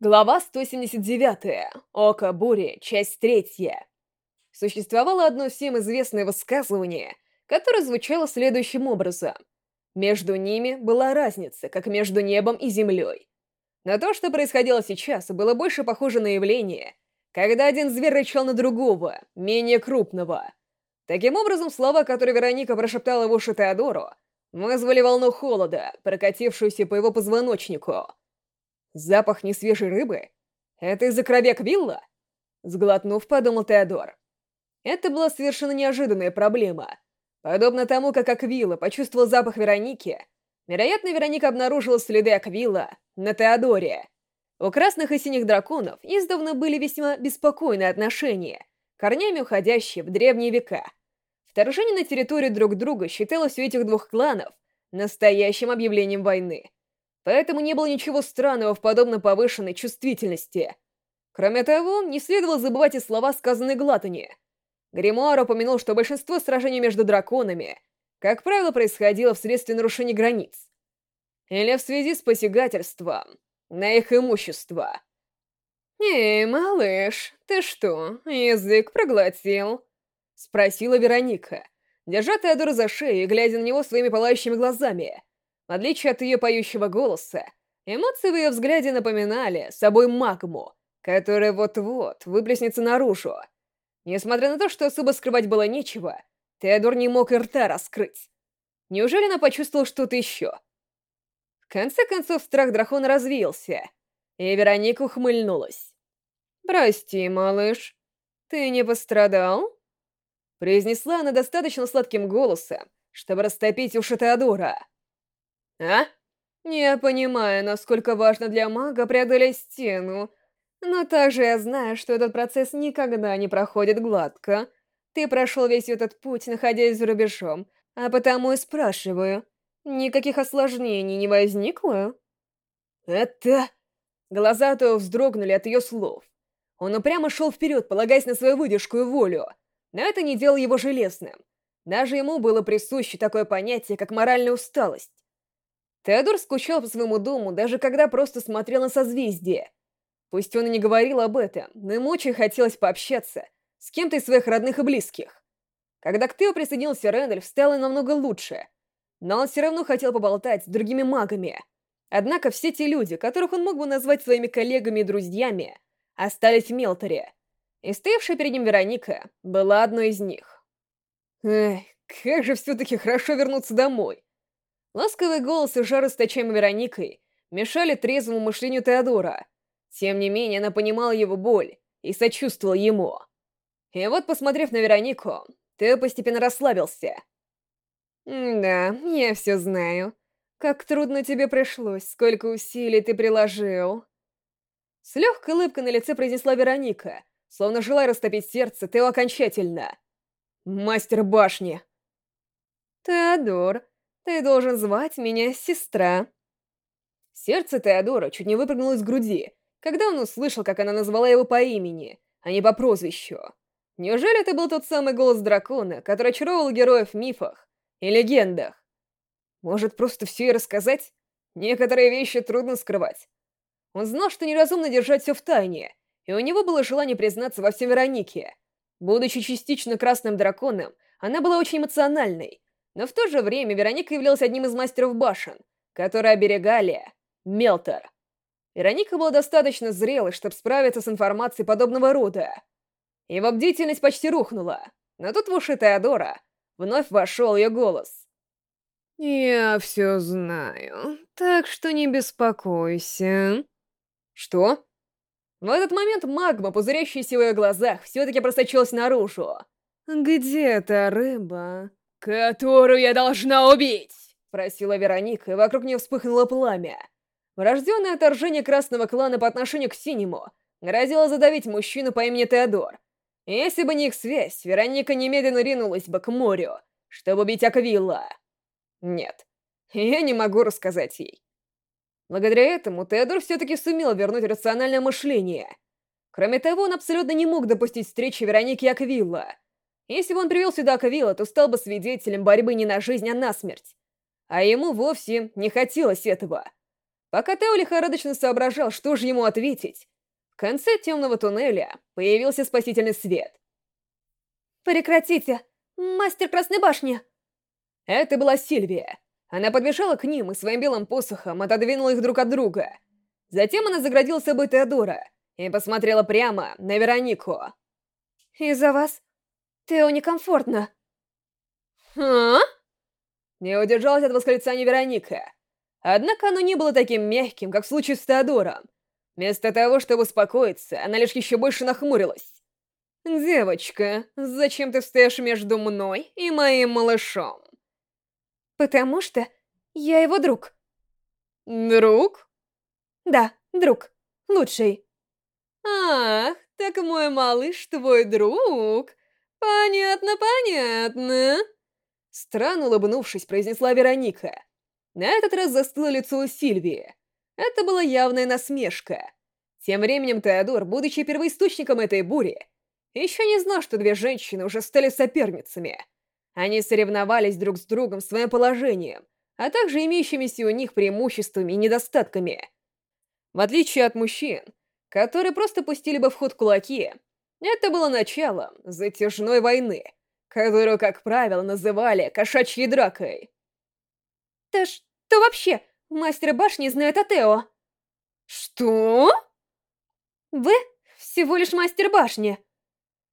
Глава 179. Око бури. Часть третья. Существовало одно всем известное высказывание, которое звучало следующим образом. Между ними была разница, как между небом и землей. Но то, что происходило сейчас, было больше похоже на явление, когда один зверь рычал на другого, менее крупного. Таким образом, слова, которые Вероника прошептала в уши Теодору, вызвали волну холода, прокатившуюся по его позвоночнику — Запах несвежей рыбы? Это из-за кровек вилла? Сглотнув, подумал Теодор. Это была совершенно неожиданная проблема. Подобно тому, как Аквила почувствовал запах Вероники, вероятно, Вероника обнаружила следы Аквила на Теодоре. У красных и синих драконов издавна были весьма беспокойные отношения, корнями уходящие в древние века. Вторжение на территорию друг друга считалось у этих двух кланов настоящим объявлением войны поэтому не было ничего странного в подобно повышенной чувствительности. Кроме того, не следовало забывать и слова, сказанные Глатани. Гримуар упомянул, что большинство сражений между драконами, как правило, происходило вследствие нарушений границ. Или в связи с посягательством на их имущество. «Эй, малыш, ты что, язык проглотил?» — спросила Вероника, держа Теодора за шею и глядя на него своими пылающими глазами — в отличие от ее поющего голоса, эмоции в ее взгляде напоминали собой магму, которая вот-вот выплеснется наружу. Несмотря на то, что особо скрывать было нечего, Теодор не мог и рта раскрыть. Неужели она почувствовала что-то еще? В конце концов, страх дракона развеялся, и Вероника ухмыльнулась. «Прости, малыш, ты не пострадал?» Произнесла она достаточно сладким голосом, чтобы растопить уши Теодора. А? Я понимаю, насколько важно для мага преодолеть стену, но также я знаю, что этот процесс никогда не проходит гладко. Ты прошел весь этот путь, находясь за рубежом, а потому и спрашиваю, никаких осложнений не возникло? Это... Глаза то вздрогнули от ее слов. Он упрямо шел вперед, полагаясь на свою выдержку и волю. Но это не делало его железным. Даже ему было присуще такое понятие, как моральная усталость. Теодор скучал по своему дому, даже когда просто смотрел на созвездие. Пусть он и не говорил об этом, но ему очень хотелось пообщаться с кем-то из своих родных и близких. Когда к Тео присоединился Рэндальф, стало намного лучше. Но он все равно хотел поболтать с другими магами. Однако все те люди, которых он мог бы назвать своими коллегами и друзьями, остались в Мелторе. И стоявшая перед ним Вероника была одной из них. Эх, как же все-таки хорошо вернуться домой. Ласковый голос и жар, источаемый Вероникой, мешали трезвому мышлению Теодора. Тем не менее, она понимала его боль и сочувствовала ему. И вот, посмотрев на Веронику, Тео постепенно расслабился. «Да, я все знаю. Как трудно тебе пришлось, сколько усилий ты приложил». С легкой улыбкой на лице произнесла Вероника, словно желая растопить сердце Тео окончательно. «Мастер башни!» «Теодор, ты должен звать меня сестра». Сердце Теодора чуть не выпрыгнуло из груди, когда он услышал, как она назвала его по имени, а не по прозвищу. Неужели это был тот самый голос дракона, который очаровывал героев в мифах и легендах? Может, просто все и рассказать? Некоторые вещи трудно скрывать. Он знал, что неразумно держать все в тайне, и у него было желание признаться во всем Веронике. Будучи частично красным драконом, она была очень эмоциональной, но в то же время Вероника являлась одним из мастеров башен, которые оберегали Мелтор. Вероника была достаточно зрелой, чтобы справиться с информацией подобного рода. Его бдительность почти рухнула, но тут в уши Теодора вновь вошел ее голос. «Я все знаю, так что не беспокойся». «Что?» В этот момент магма, пузырящаяся в ее глазах, все-таки просочилась наружу. «Где та рыба, «Которую я должна убить!» — просила Вероника, и вокруг нее вспыхнуло пламя. Врожденное отторжение красного клана по отношению к синему грозило задавить мужчину по имени Теодор. Если бы не их связь, Вероника немедленно ринулась бы к морю, чтобы убить Аквилла. Нет, я не могу рассказать ей. Благодаря этому Теодор все-таки сумел вернуть рациональное мышление. Кроме того, он абсолютно не мог допустить встречи Вероники и Аквилла — если бы он привел сюда Кавилла, то стал бы свидетелем борьбы не на жизнь, а на смерть. А ему вовсе не хотелось этого. Пока Тео лихорадочно соображал, что же ему ответить, в конце темного туннеля появился спасительный свет. «Прекратите! Мастер Красной Башни!» Это была Сильвия. Она подбежала к ним и своим белым посохом отодвинула их друг от друга. Затем она заградила собой Теодора и посмотрела прямо на Веронику. «Из-за вас Тео некомфортно». «А?» Не удержалась от восклицания Вероника. Однако оно не было таким мягким, как в случае с Теодором. Вместо того, чтобы успокоиться, она лишь еще больше нахмурилась. «Девочка, зачем ты стоишь между мной и моим малышом?» «Потому что я его друг». «Друг?» «Да, друг. Лучший». «Ах, так мой малыш твой друг? Понятно, понятно». Странно улыбнувшись, произнесла Вероника. На этот раз застыло лицо Сильвии. Это была явная насмешка. Тем временем Теодор, будучи первоисточником этой бури, еще не знал, что две женщины уже стали соперницами. Они соревновались друг с другом своим положением, а также имеющимися у них преимуществами и недостатками. В отличие от мужчин, которые просто пустили бы в ход кулаки, это было началом затяжной войны, которую, как правило, называли кошачьей дракой. «Да что вообще? Мастер башни знает о Тео!» «Что?» «Вы всего лишь мастер башни!»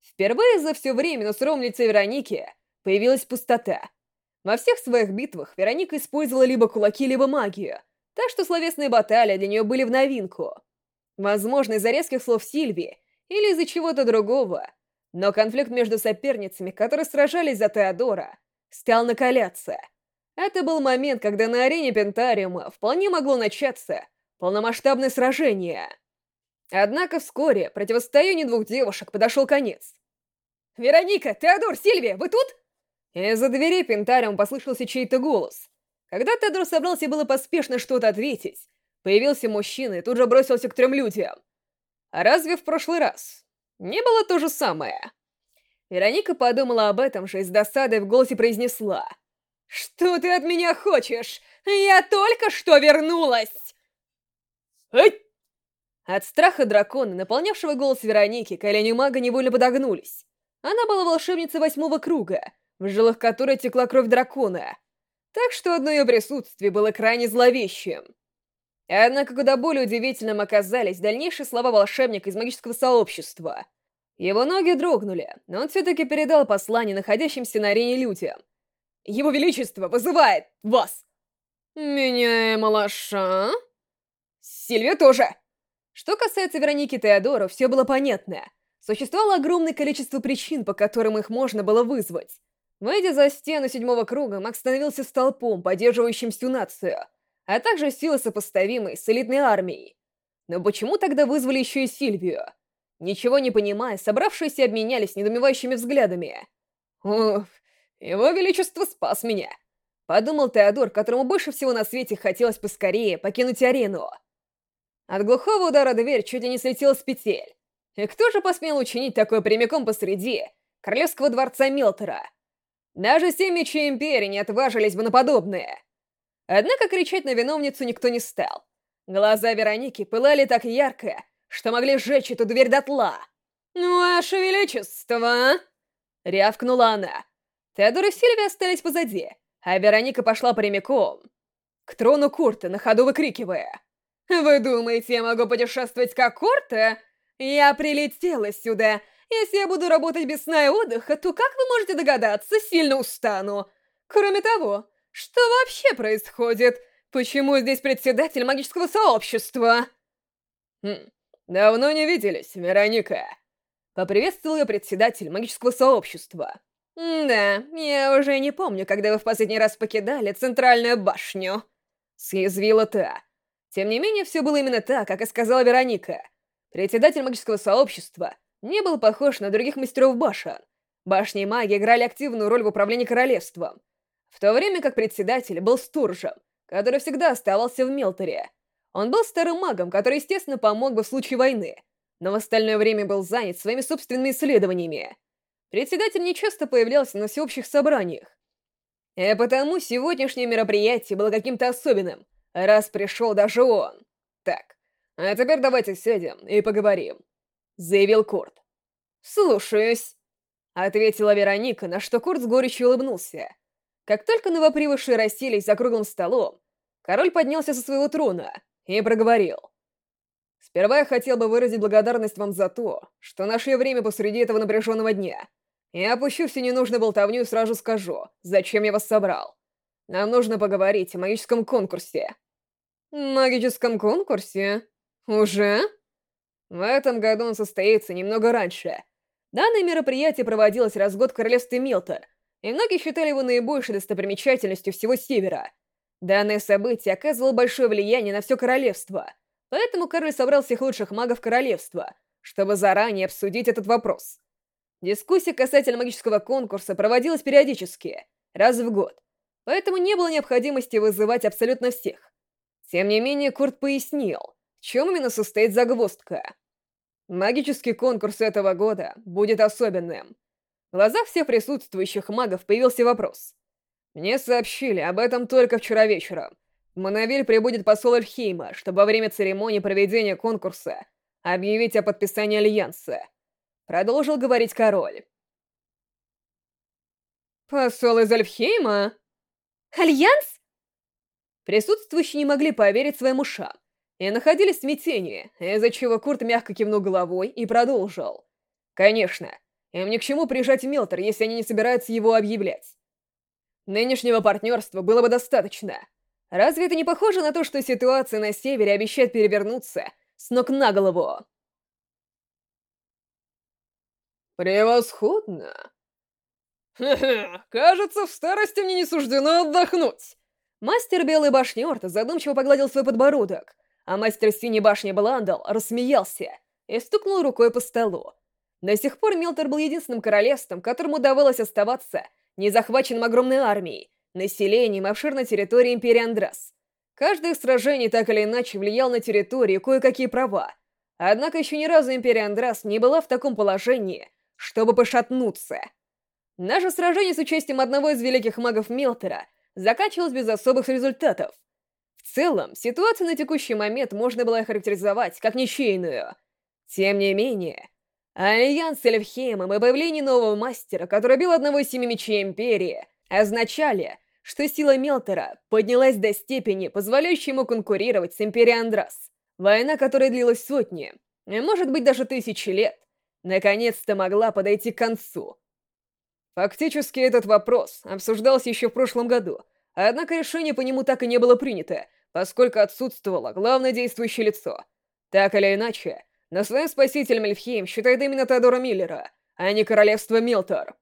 Впервые за все время на суровом лице Вероники появилась пустота. Во всех своих битвах Вероника использовала либо кулаки, либо магию, так что словесные баталии для нее были в новинку. Возможно, из-за резких слов Сильвии или из-за чего-то другого, но конфликт между соперницами, которые сражались за Теодора, стал накаляться. Это был момент, когда на арене Пентариума вполне могло начаться полномасштабное сражение. Однако вскоре противостоянию двух девушек подошел конец. «Вероника! Теодор! Сильвия! Вы тут?» Из-за двери Пентариум послышался чей-то голос. Когда Теодор собрался было поспешно что-то ответить, появился мужчина и тут же бросился к трем людям. А разве в прошлый раз не было то же самое? Вероника подумала об этом же и с досадой в голосе произнесла. «Что ты от меня хочешь? Я только что вернулась!» «Эй!» От страха дракона, наполнявшего голос Вероники, колени мага невольно подогнулись. Она была волшебницей восьмого круга, в жилах которой текла кровь дракона. Так что одно ее присутствие было крайне зловещим. Однако куда более удивительным оказались дальнейшие слова волшебника из магического сообщества. Его ноги дрогнули, но он все-таки передал послание находящимся на арене людям. «Его Величество вызывает вас!» «Меня и малыша?» «Сильвия тоже!» Что касается Вероники Теодора, все было понятно. Существовало огромное количество причин, по которым их можно было вызвать. Выйдя за стену седьмого круга, Макс становился столпом, поддерживающим всю нацию, а также силы сопоставимой с элитной армией. Но почему тогда вызвали еще и Сильвию? Ничего не понимая, собравшиеся обменялись недоумевающими взглядами. «Уф, его величество спас меня!» Подумал Теодор, которому больше всего на свете хотелось поскорее покинуть арену. От глухого удара дверь чуть ли не слетела с петель. И кто же посмел учинить такое прямиком посреди королевского дворца Милтера? Даже семь мечей Империи не отважились бы на подобное. Однако кричать на виновницу никто не стал. Глаза Вероники пылали так ярко, что могли сжечь эту дверь дотла. «Ваше Величество!» — рявкнула она. Теодор и Сильвия остались позади, а Вероника пошла прямиком к трону Курта, на ходу выкрикивая. «Вы думаете, я могу путешествовать как Курта? Я прилетела сюда, если я буду работать без сна и отдыха, то, как вы можете догадаться, сильно устану. Кроме того, что вообще происходит? Почему здесь председатель магического сообщества? Хм, давно не виделись, Вероника. Поприветствовал я председатель магического сообщества. Да, я уже не помню, когда вы в последний раз покидали центральную башню. Съязвила та. Тем не менее, все было именно так, как и сказала Вероника. Председатель магического сообщества не был похож на других мастеров башен. Башни и маги играли активную роль в управлении королевством, в то время как председатель был Стуржем, который всегда оставался в Мелторе. Он был старым магом, который, естественно, помог бы в случае войны, но в остальное время был занят своими собственными исследованиями. Председатель нечасто появлялся на всеобщих собраниях. И потому сегодняшнее мероприятие было каким-то особенным, раз пришел даже он. Так, а теперь давайте сядем и поговорим», — заявил Курт. «Слушаюсь», — ответила Вероника, на что Курт с горечью улыбнулся. Как только новопривышие расселись за круглым столом, король поднялся со своего трона и проговорил. «Сперва я хотел бы выразить благодарность вам за то, что нашли время посреди этого напряженного дня. Я опущу всю ненужную болтовню и сразу скажу, зачем я вас собрал. Нам нужно поговорить о магическом конкурсе». «Магическом конкурсе? Уже?» В этом году он состоится немного раньше. Данное мероприятие проводилось раз в год в королевстве Милтер, и многие считали его наибольшей достопримечательностью всего Севера. Данное событие оказывало большое влияние на все королевство, поэтому король собрал всех лучших магов королевства, чтобы заранее обсудить этот вопрос. Дискуссия касательно магического конкурса проводилась периодически, раз в год, поэтому не было необходимости вызывать абсолютно всех. Тем не менее, Курт пояснил, в чем именно состоит загвоздка. Магический конкурс этого года будет особенным. В глазах всех присутствующих магов появился вопрос. Мне сообщили об этом только вчера вечером. В Монавиль прибудет посол Эльфхейма, чтобы во время церемонии проведения конкурса объявить о подписании Альянса. Продолжил говорить король. «Посол из Эльфхейма? Альянс?» Присутствующие не могли поверить своим ушам и находились в смятении, из-за чего Курт мягко кивнул головой и продолжил. «Конечно, им ни к чему приезжать в Милтер, если они не собираются его объявлять. Нынешнего партнерства было бы достаточно. Разве это не похоже на то, что ситуация на севере обещает перевернуться с ног на голову?» «Превосходно!» «Хе-хе, кажется, в старости мне не суждено отдохнуть!» Мастер Белой Башни Орта задумчиво погладил свой подбородок, а мастер Синей Башни Бландал рассмеялся и стукнул рукой по столу. До сих пор Милтер был единственным королевством, которому удавалось оставаться не захваченным огромной армией, населением и обширной территорией Империи Андрас. Каждое сражение так или иначе влияло на территорию кое-какие права. Однако еще ни разу Империя Андрас не была в таком положении, чтобы пошатнуться. Наше сражение с участием одного из великих магов Милтера заканчивалось без особых результатов. В целом, ситуацию на текущий момент можно было охарактеризовать как ничейную. Тем не менее, Альянс с Эльфхеймом и появление нового мастера, который убил одного из семи мечей Империи, означали, что сила Мелтера поднялась до степени, позволяющей ему конкурировать с Империей Андрас. Война, которая длилась сотни, может быть даже тысячи лет, наконец-то могла подойти к концу. Фактически этот вопрос обсуждался еще в прошлом году, однако решение по нему так и не было принято, поскольку отсутствовало главное действующее лицо. Так или иначе, но своим спасителем Эльфхейм считает именно Теодора Миллера, а не королевство Милтор.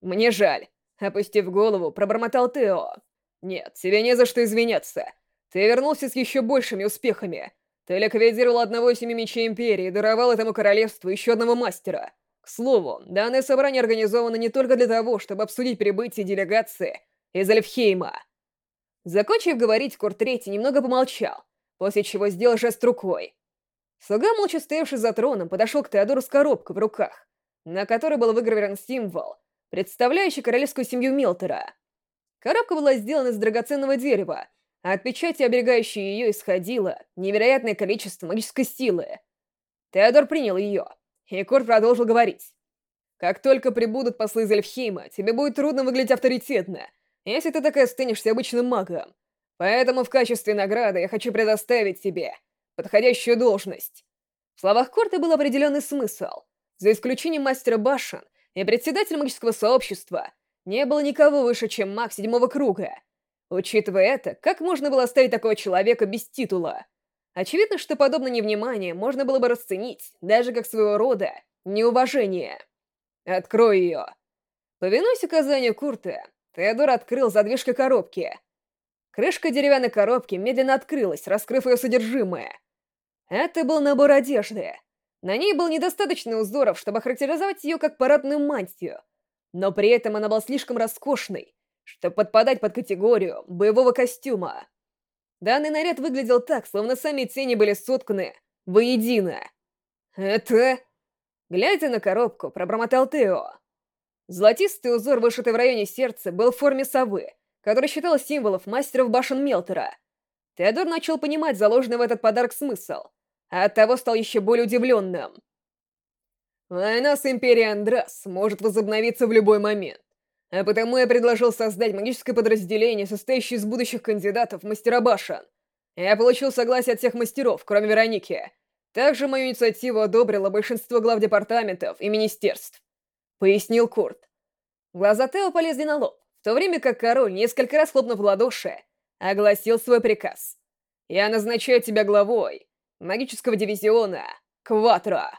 «Мне жаль», — опустив голову, пробормотал Тео. «Нет, тебе не за что извиняться. Ты вернулся с еще большими успехами. Ты ликвидировал одного из семи мечей Империи и даровал этому королевству еще одного мастера. К слову, данное собрание организовано не только для того, чтобы обсудить прибытие делегации из Эльфхейма». Закончив говорить, Курт Третий немного помолчал, после чего сделал жест рукой. Слуга, молча стоявший за троном, подошел к Теодору с коробкой в руках, на которой был выгравирован символ, представляющий королевскую семью Милтера. Коробка была сделана из драгоценного дерева, а от печати, оберегающей ее, исходило невероятное количество магической силы. Теодор принял ее, и Корт продолжил говорить. «Как только прибудут послы из Эльфхейма, тебе будет трудно выглядеть авторитетно, если ты так и останешься обычным магом. Поэтому в качестве награды я хочу предоставить тебе подходящую должность. В словах Корта был определенный смысл. За исключением мастера башен и председателя магического сообщества, не было никого выше, чем маг седьмого круга. Учитывая это, как можно было оставить такого человека без титула? Очевидно, что подобное невнимание можно было бы расценить даже как своего рода неуважение. «Открой ее!» Повинуясь указанию Курта, Теодор открыл задвижку коробки. Крышка деревянной коробки медленно открылась, раскрыв ее содержимое. Это был набор одежды. На ней был недостаточно узоров, чтобы характеризовать ее как парадную мантию, но при этом она была слишком роскошной, чтобы подпадать под категорию боевого костюма. Данный наряд выглядел так, словно сами тени были сотканы воедино. «Это...» Глядя на коробку, пробормотал Тео. Золотистый узор, вышитый в районе сердца, был в форме совы, который считал символов мастеров башен Мелтера. Теодор начал понимать заложенный в этот подарок смысл, а оттого стал еще более удивленным. Война с Империей Андрас может возобновиться в любой момент. А потому я предложил создать магическое подразделение, состоящее из будущих кандидатов в мастера башен. Я получил согласие от всех мастеров, кроме Вероники. Также мою инициативу одобрило большинство глав департаментов и министерств. Пояснил Курт. Глаза Тео полезли на лоб, в то время как король, несколько раз хлопнув в ладоши, огласил свой приказ. «Я назначаю тебя главой магического дивизиона Кватро».